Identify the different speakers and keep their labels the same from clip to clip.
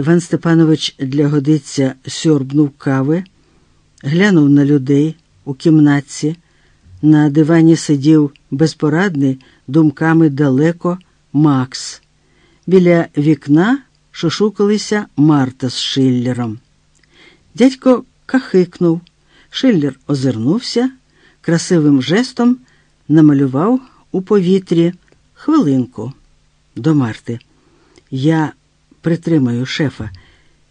Speaker 1: Іван Степанович для годиця сьорбнув кави, глянув на людей у кімнатці. На дивані сидів безпорадний, думками далеко Макс. Біля вікна шушукалися Марта з Шиллером. Дядько кахикнув. Шиллер озирнувся, красивим жестом намалював у повітрі хвилинку до Марти. Я притримаю шефа.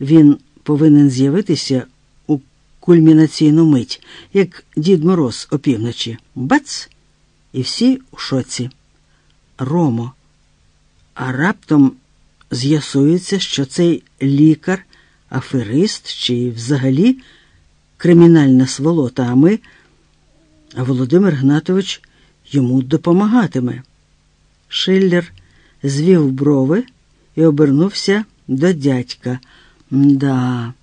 Speaker 1: Він повинен з'явитися у кульмінаційну мить, як Дід Мороз опівночі. Бац! І всі у шоці. Ромо. А раптом з'ясується, що цей лікар, аферист чи взагалі кримінальна сволота, а ми, Володимир Гнатович йому допомагатиме. Шиллер звів брови і обернувся до дядька. Да,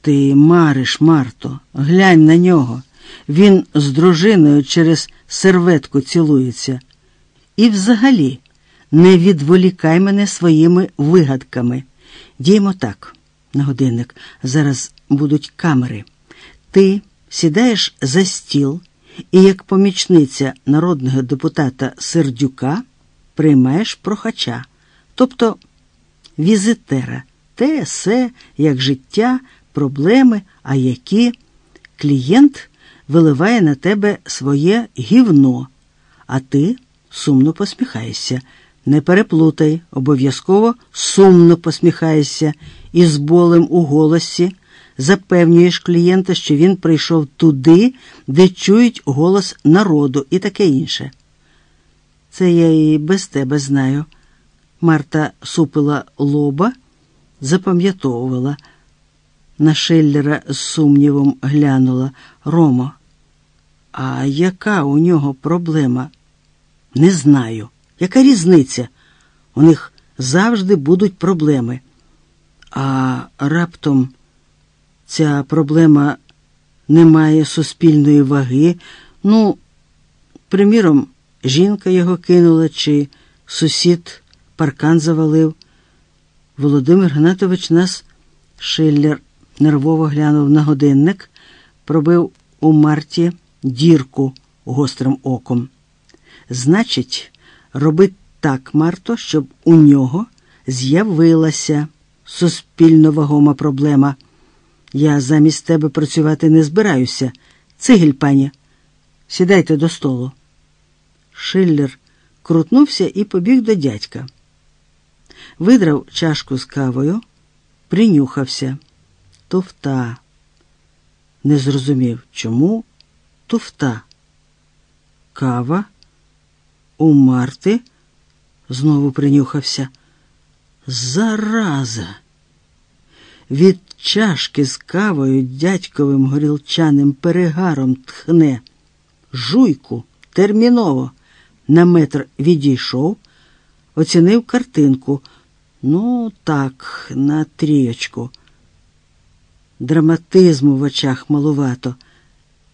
Speaker 1: ти мариш, Марто, глянь на нього. Він з дружиною через серветку цілується. І взагалі не відволікай мене своїми вигадками. Діємо так, на годинник, зараз будуть камери. Ти сідаєш за стіл і, як помічниця народного депутата Сердюка, приймаєш прохача, тобто візитера, те, се, як життя, проблеми, а які клієнт виливає на тебе своє гівно, а ти сумно посміхаєшся. Не переплутай, обов'язково сумно посміхаєшся і з болем у голосі запевнюєш клієнта, що він прийшов туди, де чують голос народу і таке інше. Це я і без тебе знаю. Марта супила лоба, запам'ятовувала. На Шеллера з сумнівом глянула Ромо. А яка у нього проблема? Не знаю. Яка різниця? У них завжди будуть проблеми. А раптом ця проблема не має суспільної ваги. Ну, приміром, жінка його кинула, чи сусід паркан завалив. Володимир Гнатович нас Шиллер нервово глянув на годинник, пробив у Марті дірку гострим оком. Значить, роби так, Марто, щоб у нього з'явилася суспільно вагома проблема. Я замість тебе працювати не збираюся. Цигіль, пані, сідайте до столу. Шиллер крутнувся і побіг до дядька. Видрав чашку з кавою, принюхався. Туфта. Не зрозумів, чому туфта. Кава у Марти знову принюхався. Зараза. Від чашки з кавою дядьковим горілчаним перегаром тхне. Жуйку терміново на метр відійшов, оцінив картинку. Ну, так, на трієчку. Драматизму в очах малувато.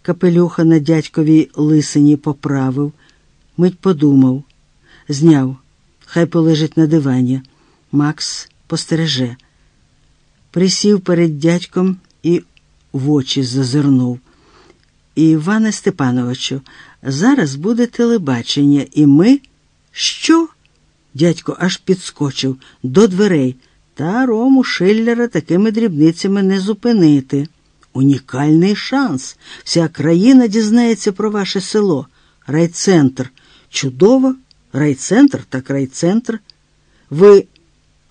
Speaker 1: Капелюха на дядьковій лисині поправив, мить подумав, зняв, хай полежить на дивані. Макс постереже. Присів перед дядьком і в очі зазирнув. Іване Степановичу, зараз буде телебачення, і ми. Що? Дядько аж підскочив до дверей. Та Рому Шиллера такими дрібницями не зупинити. Унікальний шанс. Вся країна дізнається про ваше село. Райцентр. Чудово, райцентр так райцентр. Ви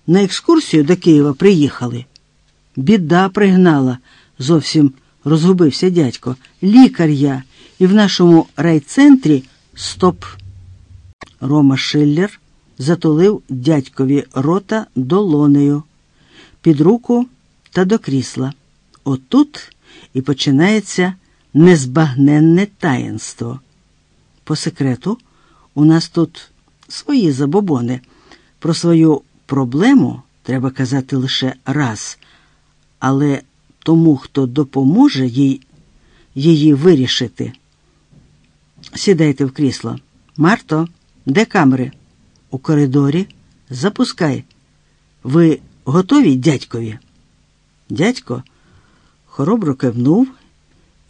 Speaker 1: на екскурсію до Києва приїхали? Біда пригнала, зовсім розгубився дядько. Лікар я, і в нашому райцентрі стоп. Рома Шиллер затулив дядькові рота долонею під руку та до крісла. Отут і починається незбагненне таїнство. По секрету, у нас тут свої забобони. Про свою проблему треба казати лише раз, але тому, хто допоможе їй її вирішити. Сідайте в крісло. Марто, де камери? У коридорі. Запускай. Ви Готові дядькові? Дядько хоробро кивнув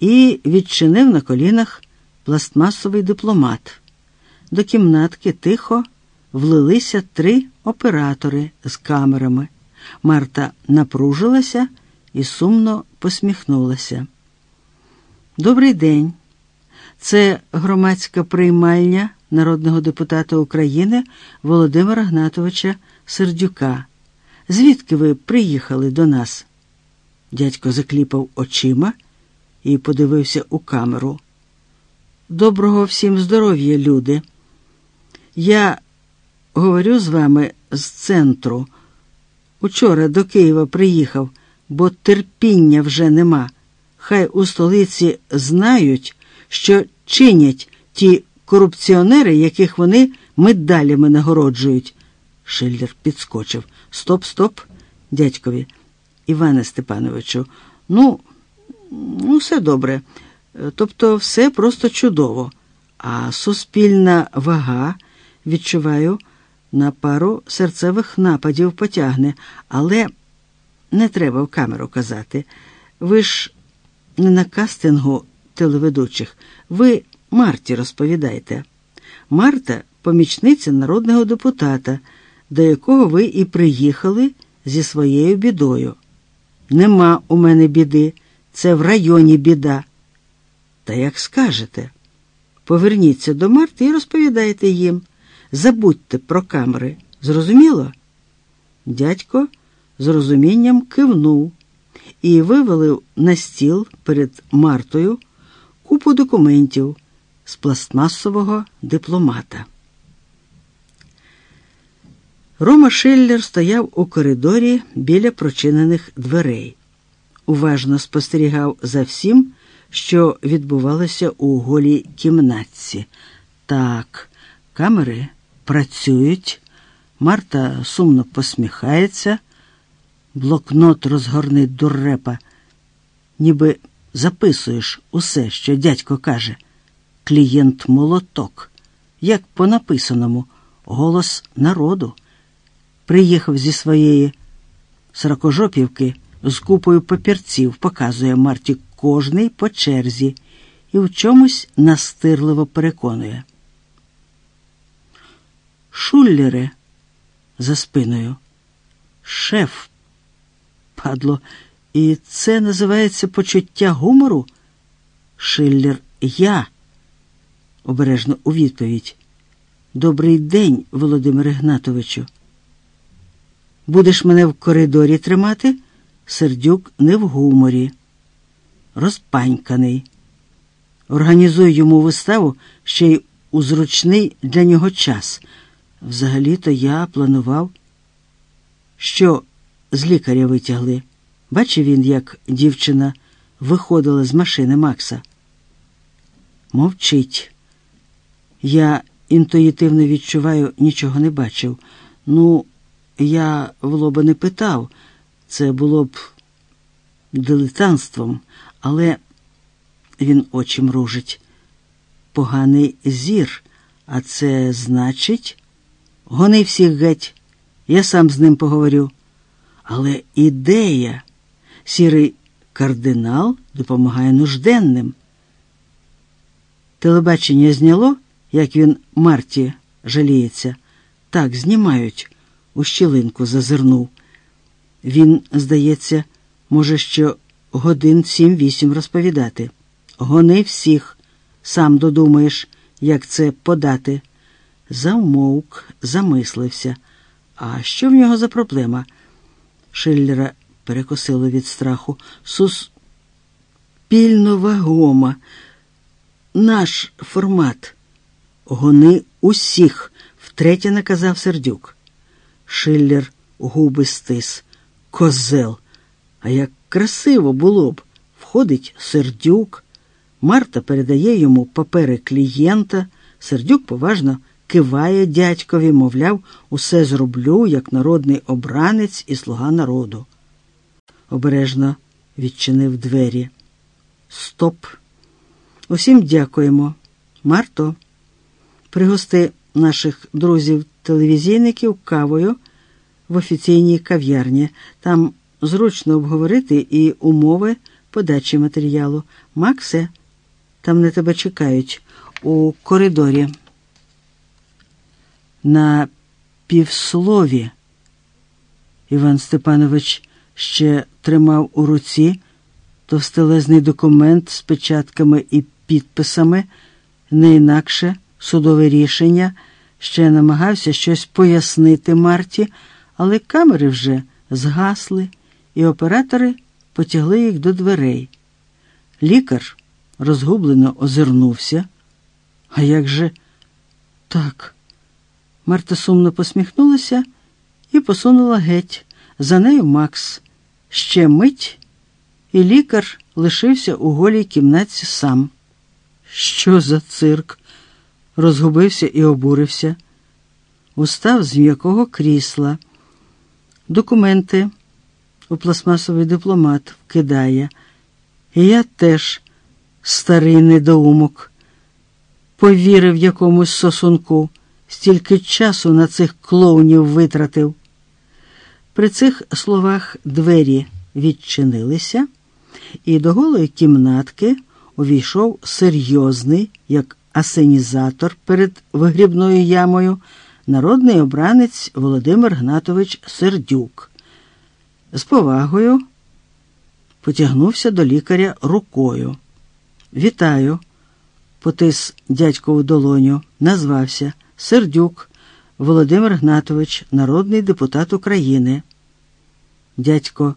Speaker 1: і відчинив на колінах пластмасовий дипломат. До кімнатки тихо влилися три оператори з камерами. Марта напружилася і сумно посміхнулася. Добрий день. Це громадська приймальня народного депутата України Володимира Гнатовича Сердюка. Звідки ви приїхали до нас? Дядько закліпав очима і подивився у камеру. Доброго всім здоров'я, люди. Я говорю з вами з центру. Учора до Києва приїхав, бо терпіння вже нема. Хай у столиці знають, що чинять ті корупціонери, яких вони медалями нагороджують. Шиллер підскочив. Стоп, стоп, дядькові. Іване Степановичу, ну, ну, все добре. Тобто все просто чудово. А суспільна вага, відчуваю, на пару серцевих нападів потягне, але не треба в камеру казати. Ви ж не на кастингу телеведучих, ви Марті розповідайте. Марта помічниця народного депутата, до якого ви і приїхали зі своєю бідою. Нема у мене біди, це в районі біда. Та як скажете, поверніться до Марти і розповідайте їм. Забудьте про камери. Зрозуміло? Дядько з розумінням кивнув і вивалив на стіл перед Мартою купу документів з пластмасового дипломата. Рома Шиллер стояв у коридорі біля прочинених дверей, уважно спостерігав за всім, що відбувалося у голій кімнатці. Так, камери працюють, Марта сумно посміхається, блокнот розгорнить дуррепа, ніби записуєш усе, що дядько каже. Клієнт молоток, як по написаному, голос народу. Приїхав зі своєї сорокожопівки з купою папірців, показує Марті кожний по черзі і в чомусь настирливо переконує. Шуллере за спиною. Шеф, падло, і це називається почуття гумору? Шиллер я. Обережно у відповідь. Добрий день, Володимире Гнатовичу. Будеш мене в коридорі тримати? Сердюк не в гуморі, розпаньканий. Організуй йому виставу ще й у зручний для нього час. Взагалі-то я планував, що з лікаря витягли. Бачив він, як дівчина виходила з машини Макса. Мовчить. Я інтуїтивно відчуваю, нічого не бачив. Ну, я в лоба не питав, це було б дилетантством, але він очі мружить. Поганий зір, а це значить, гони всіх геть, я сам з ним поговорю. Але ідея, сірий кардинал допомагає нужденним. Телебачення зняло, як він Марті жаліється. Так, знімають, у щілинку зазирнув. Він, здається, може, що годин сім-вісім розповідати. Гони всіх, сам додумаєш, як це подати. Замовк, замислився. А що в нього за проблема? Шиллера перекосило від страху. Суспільно вагома. Наш формат. Гони усіх, втретє наказав сердюк. Шиллер губи стис. Козел. А як красиво було б. Входить сердюк. Марта передає йому папери клієнта. Сердюк поважно киває дядькові, мовляв, усе зроблю, як народний обранець і слуга народу. Обережно відчинив двері. Стоп. Усім дякуємо. Марто, пригости наших друзів-телевізійників кавою. в офіційній кав'ярні. Там зручно обговорити і умови подачі матеріалу. Максе, там на тебе чекають у коридорі. На півслові Іван Степанович ще тримав у руці товстелезний документ з печатками і підписами, не інакше судове рішення, ще намагався щось пояснити Марті, але камери вже згасли, і оператори потягли їх до дверей. Лікар розгублено озирнувся. А як же так? Марта сумно посміхнулася і посунула геть. За нею Макс. Ще мить, і лікар лишився у голій кімнаті сам. Що за цирк? Розгубився і обурився. Устав з м'якого крісла. Документи у пластмасовий дипломат вкидає. І я теж, старий недоумок, повірив якомусь сосунку, стільки часу на цих клоунів витратив. При цих словах двері відчинилися, і до голої кімнатки увійшов серйозний, як асенізатор перед вигрібною ямою, народний обранець Володимир Гнатович Сердюк. З повагою потягнувся до лікаря рукою. Вітаю, потис дядькову долоню, назвався Сердюк Володимир Гнатович, народний депутат України. Дядько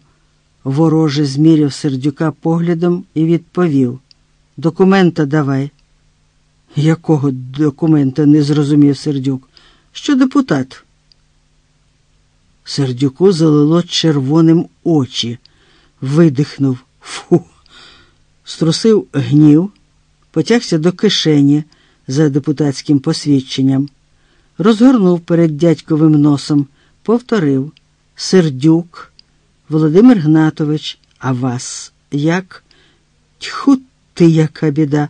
Speaker 1: вороже зміряв сердюка поглядом і відповів Документа давай. Якого документа не зрозумів сердюк? Що депутат? Сердюку залило червоним очі, видихнув фу, струсив гнів, потягся до кишені за депутатським посвідченням, розгорнув перед дядьковим носом, повторив Сердюк, Володимир Гнатович, а вас як? Тьху ти, яка біда.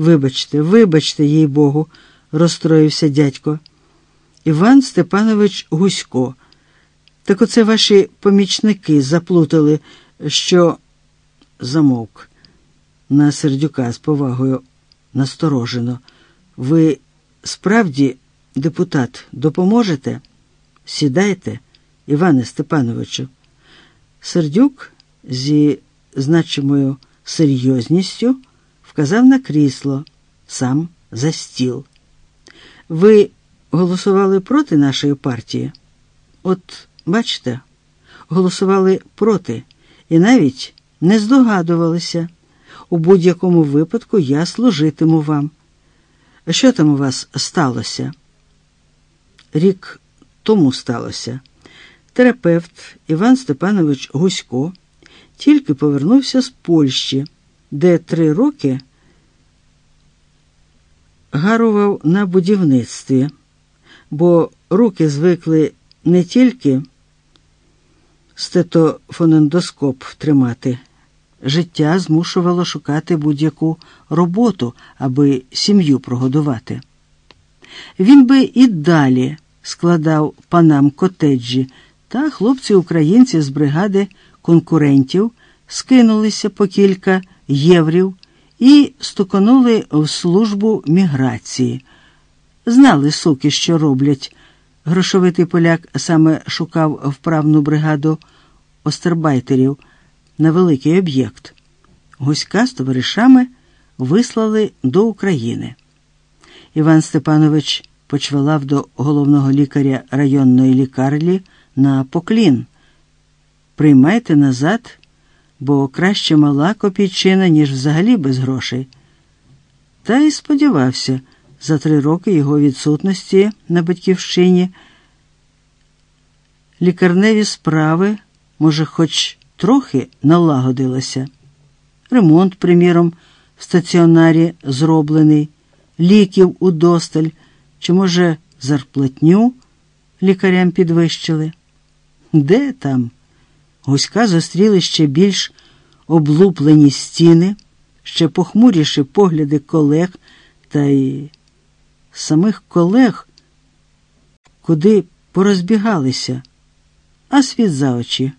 Speaker 1: Вибачте, вибачте, їй Богу, розстроївся дядько. Іван Степанович Гусько. Так оце ваші помічники заплутали, що замовк на сердюка з повагою насторожено. Ви справді, депутат, допоможете? Сідайте, Іване Степановичу. Сердюк зі значимою серйозністю вказав на крісло, сам за стіл. Ви голосували проти нашої партії? От, бачите, голосували проти і навіть не здогадувалися. У будь-якому випадку я служитиму вам. Що там у вас сталося? Рік тому сталося. Терапевт Іван Степанович Гусько тільки повернувся з Польщі, де три роки гарував на будівництві, бо руки звикли не тільки стетофонендоскоп тримати. Життя змушувало шукати будь-яку роботу, аби сім'ю прогодувати. Він би і далі складав панам котеджі, та хлопці-українці з бригади конкурентів скинулися по кілька єврів і стуконули в службу міграції. Знали суки, що роблять. Грошовитий поляк саме шукав вправну бригаду остербайтерів на великий об'єкт. Гуська з товаришами вислали до України. Іван Степанович почвалав до головного лікаря районної лікарні на поклін. Приймайте назад, бо краще мала копійчина, ніж взагалі без грошей. Та й сподівався, за три роки його відсутності на батьківщині. Лікарневі справи, може, хоч трохи налагодилися. Ремонт, приміром, в стаціонарі зроблений, ліків удосталь, чи, може, зарплатню лікарям підвищили. Де там? Гуська зустріли ще більш облуплені стіни, ще похмуріші погляди колег та й самих колег, куди порозбігалися. а світ за очі.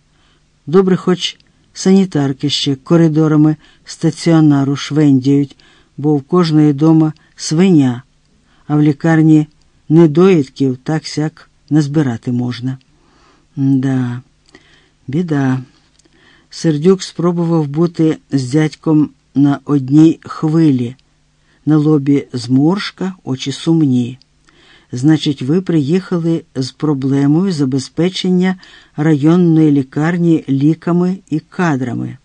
Speaker 1: Добре, хоч санітарки ще коридорами стаціонару швендяють, бо в кожної дома свиня, а в лікарні недоїдків так сяк назбирати можна. Да, біда. Сердюк спробував бути з дядьком на одній хвилі, на лобі зморшка, очі сумні. Значить, ви приїхали з проблемою забезпечення районної лікарні ліками і кадрами.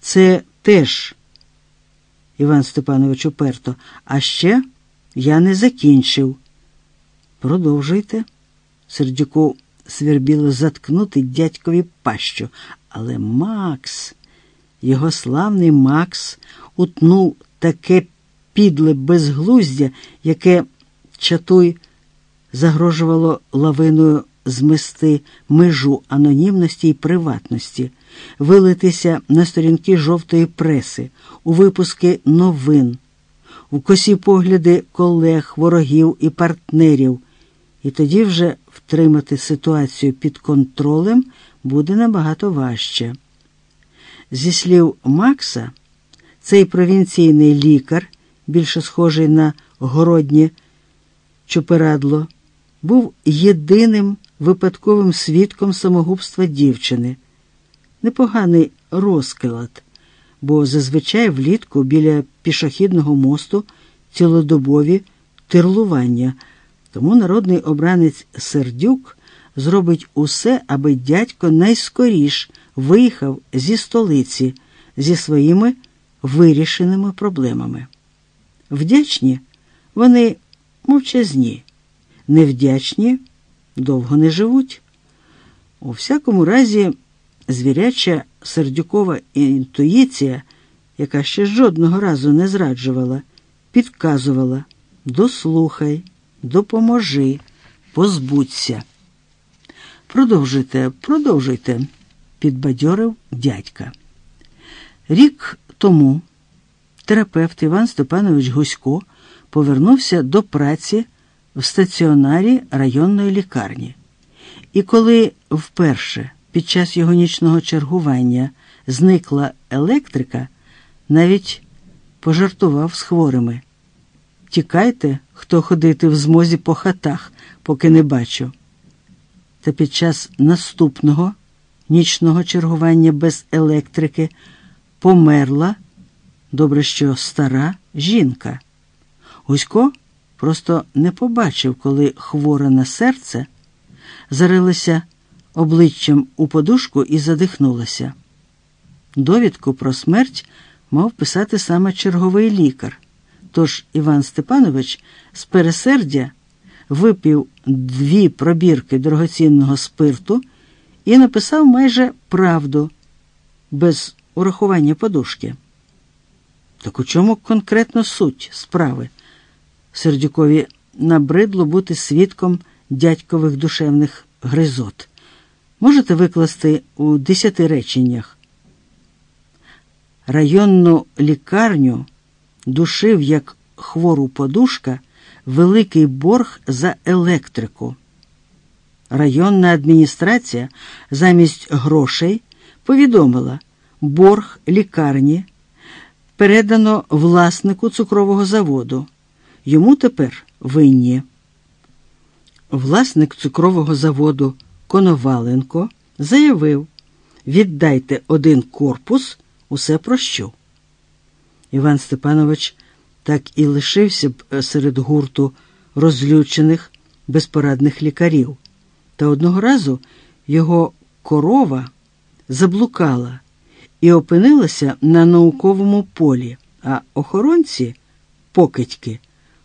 Speaker 1: Це теж, Іван Степанович уперто, а ще я не закінчив. Продовжуйте. Сердюку свербіло заткнути дядькові пащу. Але Макс, його славний Макс, утнув таке підле безглуздя, яке чатуй загрожувало лавиною змести межу анонімності і приватності, вилитися на сторінки жовтої преси, у випуски новин, у косі погляди колег, ворогів і партнерів, і тоді вже втримати ситуацію під контролем буде набагато важче. Зі слів Макса, цей провінційний лікар, більше схожий на городнє чоперадло, був єдиним випадковим свідком самогубства дівчини. Непоганий розклад, бо зазвичай влітку біля пішохідного мосту цілодобові тирлування, тому народний обранець Сердюк зробить усе, аби дядько найскоріш виїхав зі столиці зі своїми вирішеними проблемами. Вдячні вони мовчазні, невдячні довго не живуть. У всякому разі, звіряча сердюкова інтуїція, яка ще жодного разу не зраджувала, підказувала дослухай, допоможи, позбудься. Продовжуйте, продовжуйте, підбадьорив дядька. Рік тому терапевт Іван Степанович Гусько повернувся до праці в стаціонарі районної лікарні. І коли вперше під час його нічного чергування зникла електрика, навіть пожартував з хворими. Тікайте, хто ходити в змозі по хатах, поки не бачу. Та під час наступного нічного чергування без електрики померла, добре що стара жінка. Гусько просто не побачив, коли хвора на серце зарилася обличчям у подушку і задихнулася. Довідку про смерть мав писати саме черговий лікар. Тож Іван Степанович з пересердя випів дві пробірки дорогоцінного спирту і написав майже правду без урахування подушки. Так у чому конкретно суть справи? Сердюкові набридло бути свідком дядькових душевних гризот. Можете викласти у десяти реченнях. Районну лікарню душив як хвору подушка великий борг за електрику. Районна адміністрація замість грошей повідомила, борг лікарні передано власнику цукрового заводу. Йому тепер винні. Власник цукрового заводу Коноваленко заявив: віддайте один корпус, усе прощу. Іван Степанович так і лишився б е, серед гурту розлючених, безпорадних лікарів. Та одного разу його корова заблукала і опинилася на науковому полі, а охоронці покидьки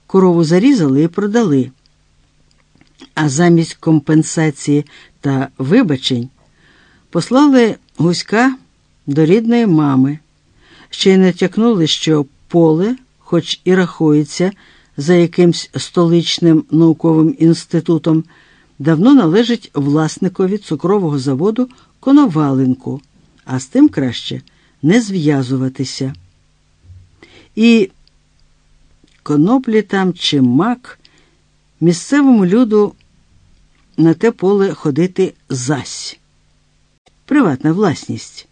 Speaker 1: корову зарізали і продали. А замість компенсації та вибачень послали гуська до рідної мами, ще й натякнули, що поле, хоч і рахується за якимсь столичним науковим інститутом, давно належить власникові цукрового заводу Коноваленку, а з тим краще не зв'язуватися. І коноплі там чи мак, місцевому люду на те поле ходити зась. приватна власність.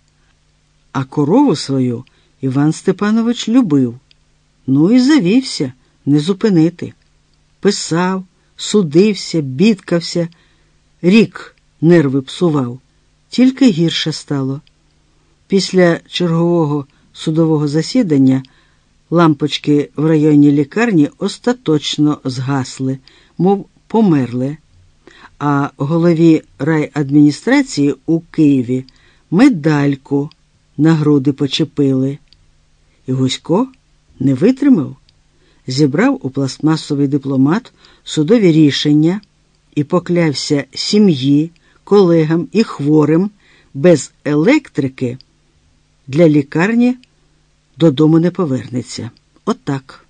Speaker 1: А корову свою Іван Степанович любив. Ну і завівся не зупинити. Писав, судився, бідкався, рік нерви псував, тільки гірше стало. Після чергового судового засідання лампочки в районній лікарні остаточно згасли, мов померли, а голові райадміністрації у Києві медальку на груди почепили. І Гусько не витримав, зібрав у пластмасовий дипломат судові рішення і поклявся сім'ї, колегам і хворим без електрики для лікарні додому не повернеться. Отак.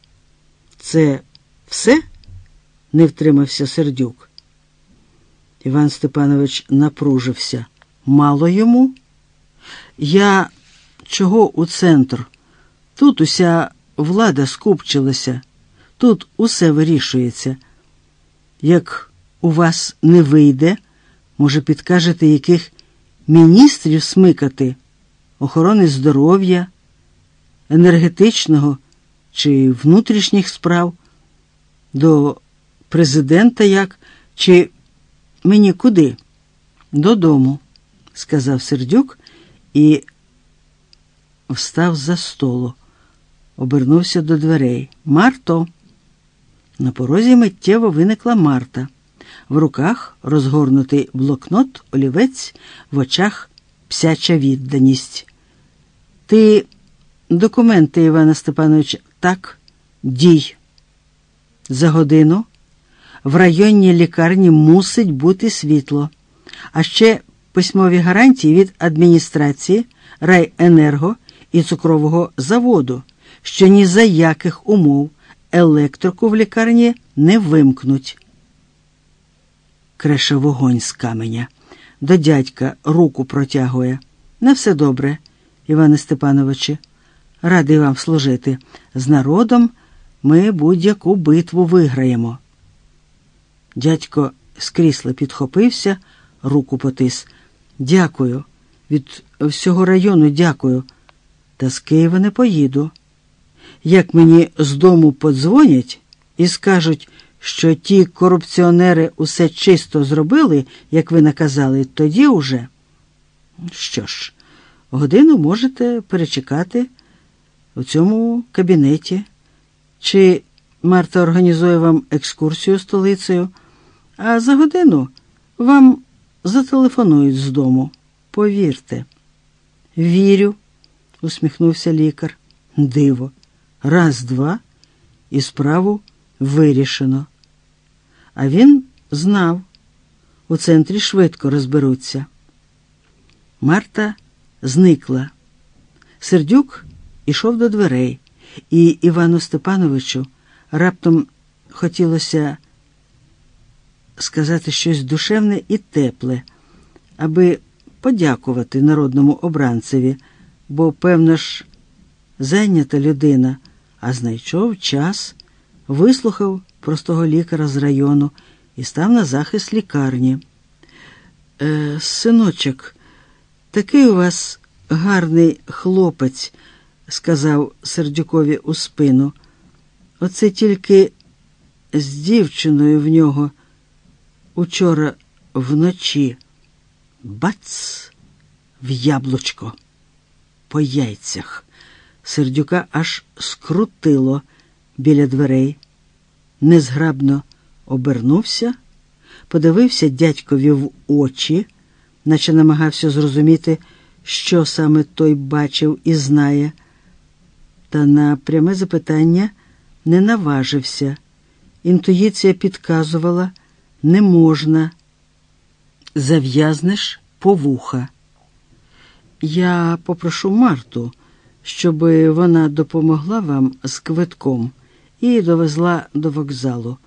Speaker 1: Це все? не втримався сердюк. Іван Степанович напружився. Мало йому? Я чого у центр? Тут уся влада скупчилася, тут усе вирішується. Як у вас не вийде, може, підкажете, яких міністрів смикати, охорони здоров'я, енергетичного чи внутрішніх справ, до президента як, чи мені куди? Додому, сказав Сердюк і встав за столу, обернувся до дверей. Марто. На порозі миттєво виникла Марта. В руках розгорнутий блокнот, олівець, в очах псяча відданість. Ти документи, Івана Степанович, так, дій. За годину в районній лікарні мусить бути світло, а ще письмові гарантії від адміністрації, райенерго і цукрового заводу, що ні за яких умов електрику в лікарні не вимкнуть. Креше вогонь з каменя. До дядька руку протягує. На все добре, Іване Степановичу. Радий вам служити. З народом ми будь-яку битву виграємо. Дядько з крісла підхопився, руку потис. Дякую. Від всього району дякую. Та з Києва не поїду. Як мені з дому подзвонять і скажуть, що ті корупціонери усе чисто зробили, як ви наказали, тоді уже. Що ж, годину можете перечекати у цьому кабінеті. Чи Марта організує вам екскурсію столицею, а за годину вам зателефонують з дому. Повірте. Вірю, усміхнувся лікар. Диво. Раз, два, і справу вирішено. А він знав, у центрі швидко розберуться. Марта зникла. Сердюк ішов до дверей, і Івану Степановичу раптом хотілося сказати щось душевне і тепле, аби подякувати народному обранцеві, бо, певно ж, зайнята людина, а знайшов час, вислухав простого лікаря з району і став на захист лікарні. Е, Синочок, такий у вас гарний хлопець, сказав Сердюкові у спину. Оце тільки з дівчиною в нього учора вночі. Бац в яблучко по яйцях. Сердюка аж скрутило біля дверей. Незграбно обернувся, подивився дядькові в очі, наче намагався зрозуміти, що саме той бачив і знає. Та на пряме запитання не наважився. Інтуїція підказувала не можна. Зав'язнеш по вуха. Я попрошу Марту, щоб вона допомогла вам з квитком і довезла до вокзалу.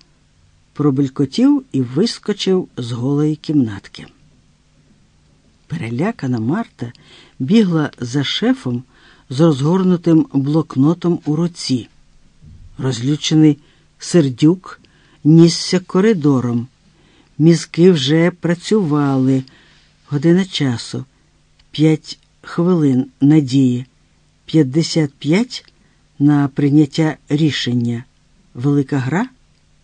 Speaker 1: Пробелькотів і вискочив з голої кімнатки. Перелякана Марта бігла за шефом з розгорнутим блокнотом у руці. Розлючений сердюк нісся коридором. Мізки вже працювали година часу. 5 хвилин надії, 55 на прийняття рішення. Велика гра?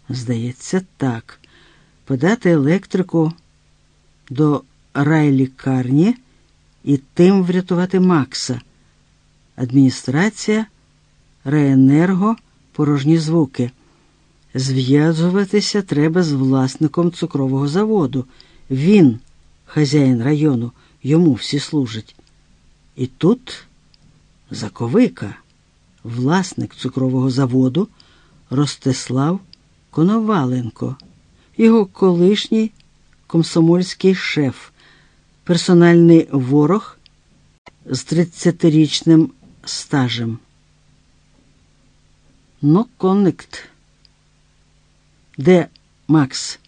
Speaker 1: Здається, так. Подати електрику до райлікарні і тим врятувати Макса. Адміністрація, райенерго, порожні звуки. Зв'язуватися треба з власником цукрового заводу. Він, хазяїн району, йому всі служать. І тут заковика, власник цукрового заводу Ростислав Коноваленко, його колишній комсомольський шеф, персональний ворог з 30-річним стажем. No connect. Де Макс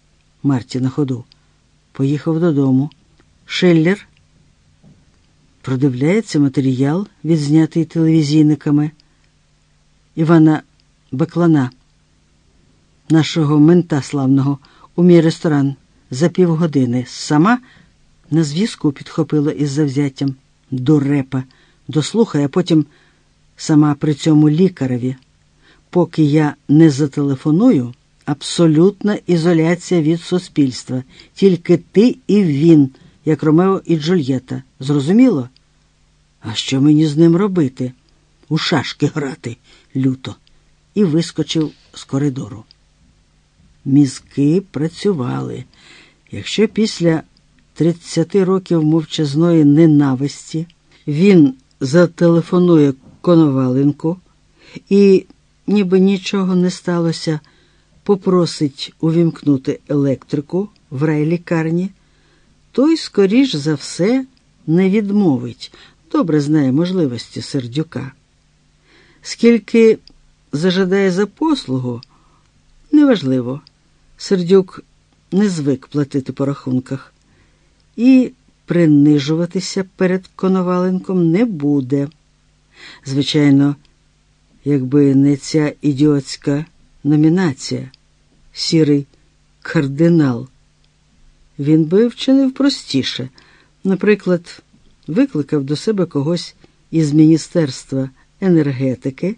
Speaker 1: Марті на ходу? Поїхав додому. Шеллер продивляється матеріал, відзнятий телевізійниками Івана Баклана, нашого мента славного, у мій ресторан за півгодини. Сама на зв'язку підхопила із завзяттям дурепа, дослухає, а потім сама при цьому лікареві. Поки я не зателефоную, абсолютна ізоляція від суспільства. Тільки ти і він, як Ромео і Джульєта. Зрозуміло? А що мені з ним робити? У шашки грати люто. І вискочив з коридору. Мізки працювали. Якщо після 30 років мовчазної ненависті він зателефонує Коноваленку і, ніби нічого не сталося, попросить увімкнути електрику в райлікарні, той, скоріш за все, не відмовить, добре знає можливості сердюка. Скільки зажадає за послугу, неважливо. Сердюк не звик платити по рахунках і принижуватися перед Коноваленком не буде. Звичайно, якби не ця ідіотська номінація, сірий кардинал, він би вчинив простіше. Наприклад, викликав до себе когось із Міністерства енергетики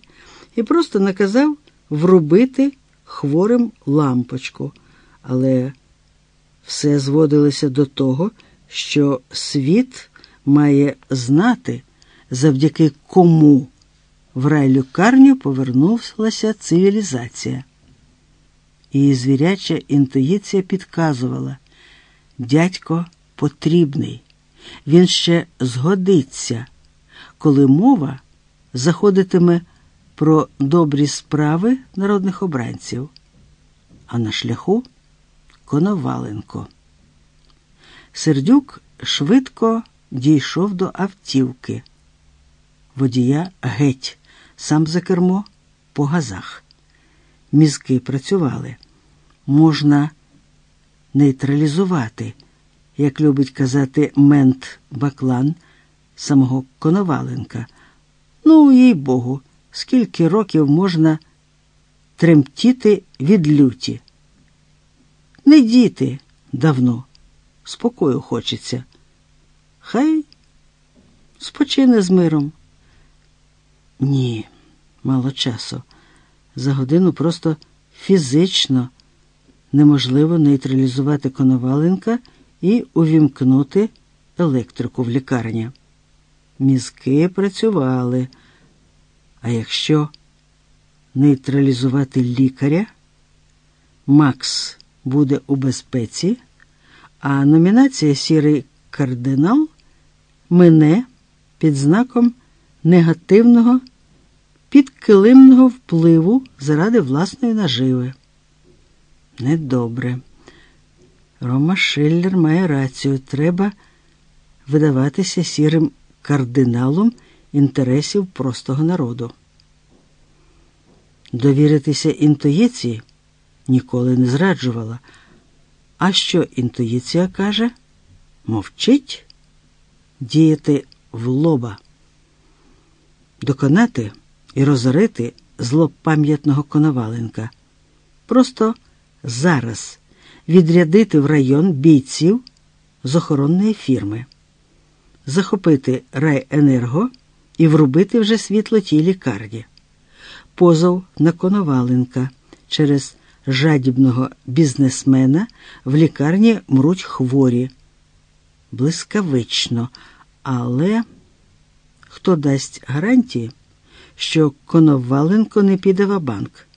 Speaker 1: і просто наказав врубити хворим лампочку, але все зводилося до того, що світ має знати, завдяки кому в райлюкарню повернулася цивілізація. І звіряча інтуїція підказувала дядько потрібний, він ще згодиться, коли мова заходитиме про добрі справи народних обранців, а на шляху Коноваленко. Сердюк швидко дійшов до автівки. Водія геть, сам за кермо по газах. Мізки працювали. Можна нейтралізувати, як любить казати мент Баклан самого Коноваленка. Ну, їй Богу, скільки років можна тремтіти від люті. Не діти давно, спокою хочеться. Хай спочине з миром. Ні, мало часу. За годину просто фізично неможливо нейтралізувати Коноваленка і увімкнути електрику в лікарні. Мізки працювали. А якщо нейтралізувати лікаря, Макс буде у безпеці, а номінація Сірий кардинал мине під знаком негативного підкилимного впливу заради власної наживи. Недобре. Рома Шиллер має рацію. Треба видаватися сірим кардиналом інтересів простого народу. Довіритися інтуїції ніколи не зраджувала. А що інтуїція каже? Мовчить, діяти в лоба, доконати і розорити злопам'ятного Коноваленка. Просто зараз відрядити в район бійців з охоронної фірми. захопити райенерго і врубити вже світло тій лікарні. Позов на Коноваленка через жадібного бізнесмена в лікарні мруть хворі. Блискавично, але хто дасть гарантії, що Коноваленко не піде в банк?